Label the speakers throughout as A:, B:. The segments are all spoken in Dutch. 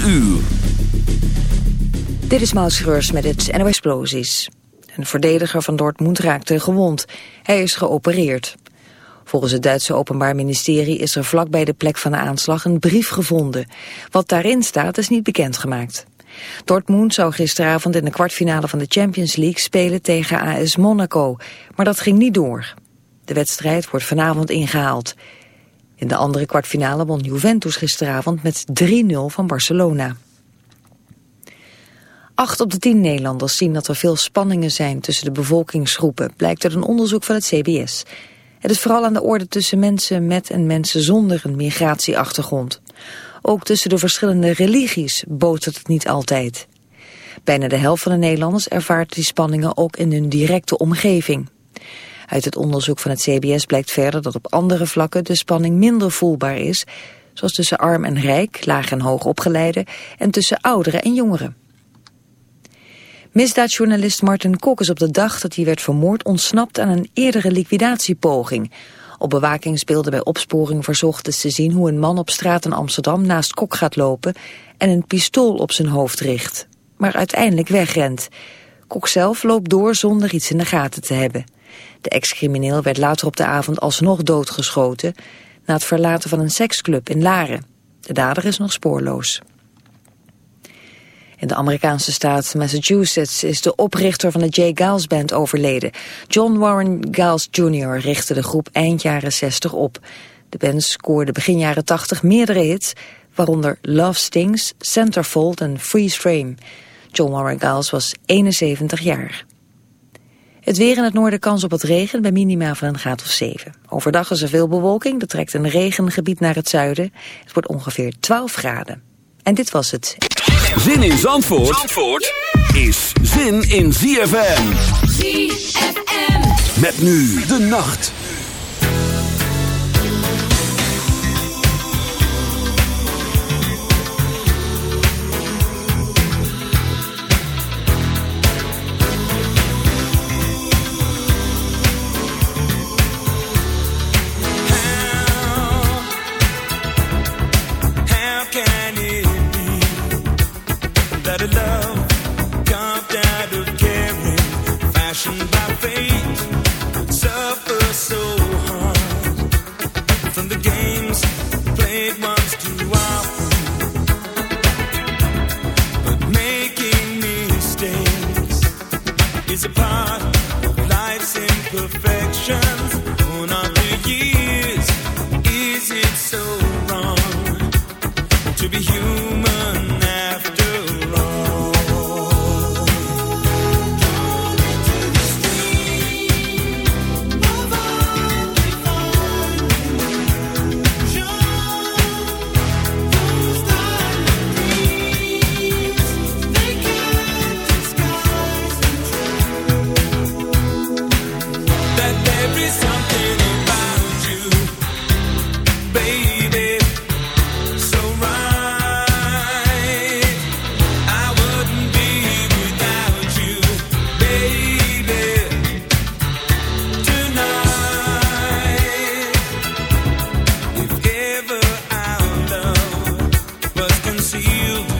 A: 4 uur.
B: Dit is Maus met het NOS Explosies. Een verdediger van Dortmund raakte gewond. Hij is geopereerd. Volgens het Duitse Openbaar Ministerie is er vlak bij de plek van de aanslag een brief gevonden. Wat daarin staat is niet bekendgemaakt. Dortmund zou gisteravond in de kwartfinale van de Champions League spelen tegen AS Monaco, maar dat ging niet door. De wedstrijd wordt vanavond ingehaald. In de andere kwartfinale won Juventus gisteravond met 3-0 van Barcelona. Acht op de tien Nederlanders zien dat er veel spanningen zijn tussen de bevolkingsgroepen, blijkt uit een onderzoek van het CBS. Het is vooral aan de orde tussen mensen met en mensen zonder een migratieachtergrond. Ook tussen de verschillende religies botert het niet altijd. Bijna de helft van de Nederlanders ervaart die spanningen ook in hun directe omgeving. Uit het onderzoek van het CBS blijkt verder dat op andere vlakken de spanning minder voelbaar is, zoals tussen arm en rijk, laag en hoog opgeleide en tussen ouderen en jongeren. Misdaadjournalist Martin Kok is op de dag dat hij werd vermoord ontsnapt aan een eerdere liquidatiepoging. Op bewakingsbeelden bij opsporing verzocht is te zien hoe een man op straat in Amsterdam naast Kok gaat lopen en een pistool op zijn hoofd richt. Maar uiteindelijk wegrent. Kok zelf loopt door zonder iets in de gaten te hebben. De ex-crimineel werd later op de avond alsnog doodgeschoten... na het verlaten van een seksclub in Laren. De dader is nog spoorloos. In de Amerikaanse staat Massachusetts is de oprichter van de J. Giles Band overleden. John Warren Giles Jr. richtte de groep eind jaren 60 op. De band scoorde begin jaren 80 meerdere hits, waaronder Love Stings, Centerfold en Freeze Frame. John Warren Giles was 71 jaar. Het weer in het noorden kans op het regen bij minima van een graad of 7. Overdag is er veel bewolking, er trekt een regengebied naar het zuiden. Het wordt ongeveer 12 graden. En dit was het.
A: Zin in Zandvoort, Zandvoort is zin in ZFM. ZFM. Met nu de nacht.
C: see you.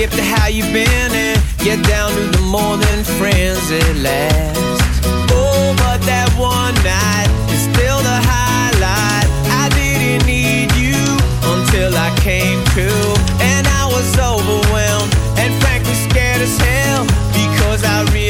A: skip to how you've been and get down to the more than friends at last. Oh, but that one night is still the highlight. I didn't need you until I came to, and I was overwhelmed and frankly scared as hell because I realized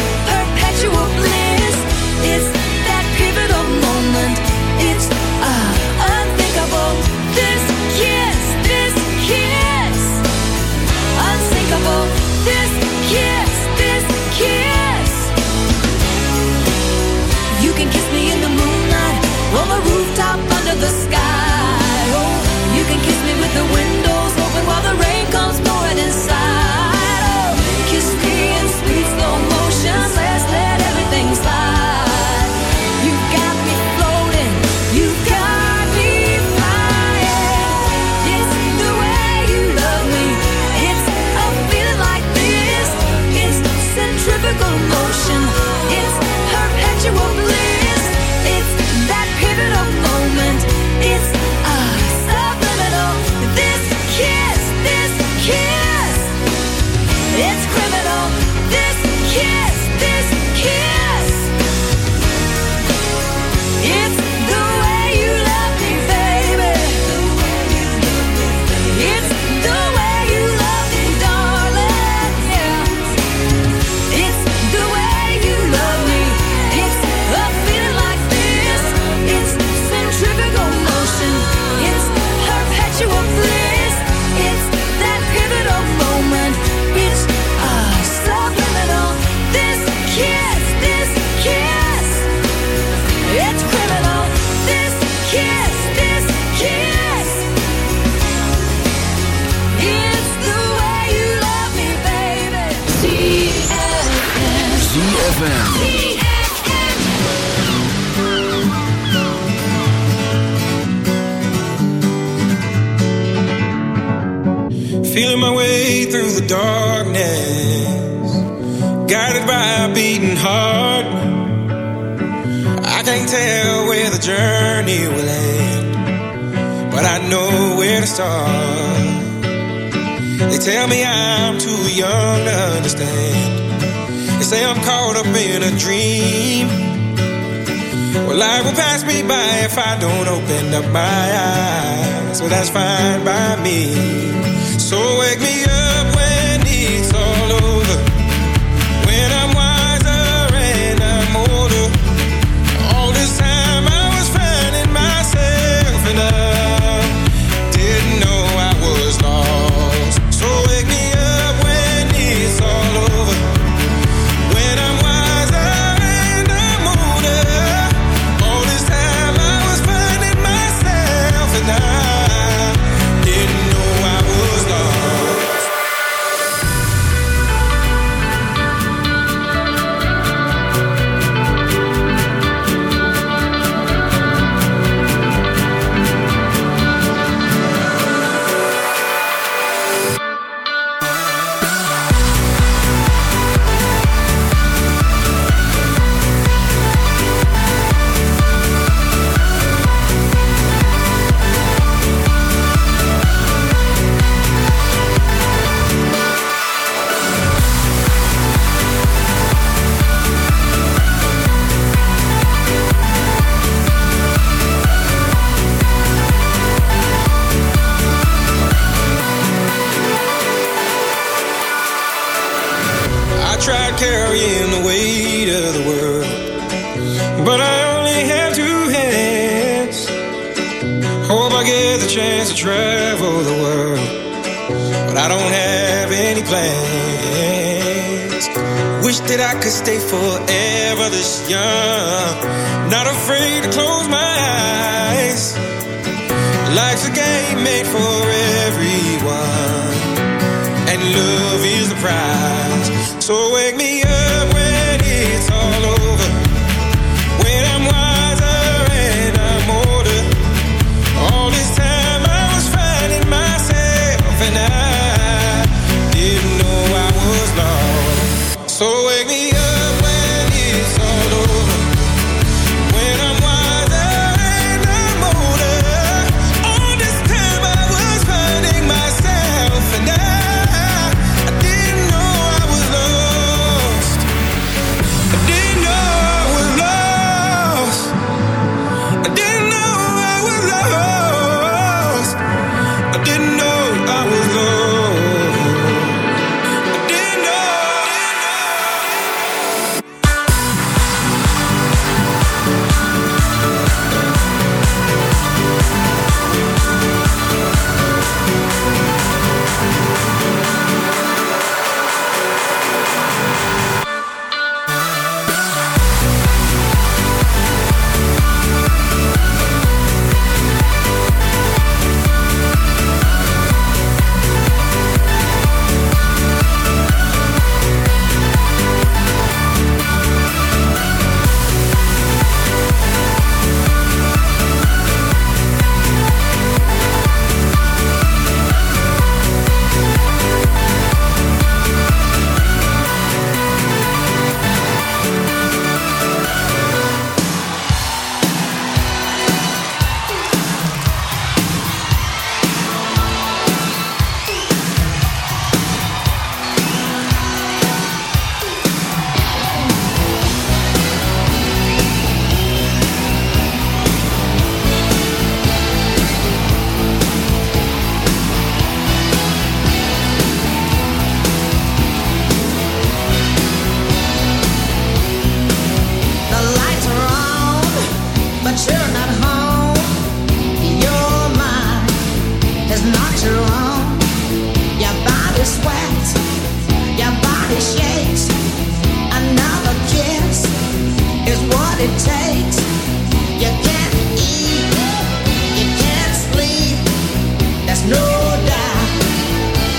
D: you
E: will
D: bleed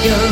D: your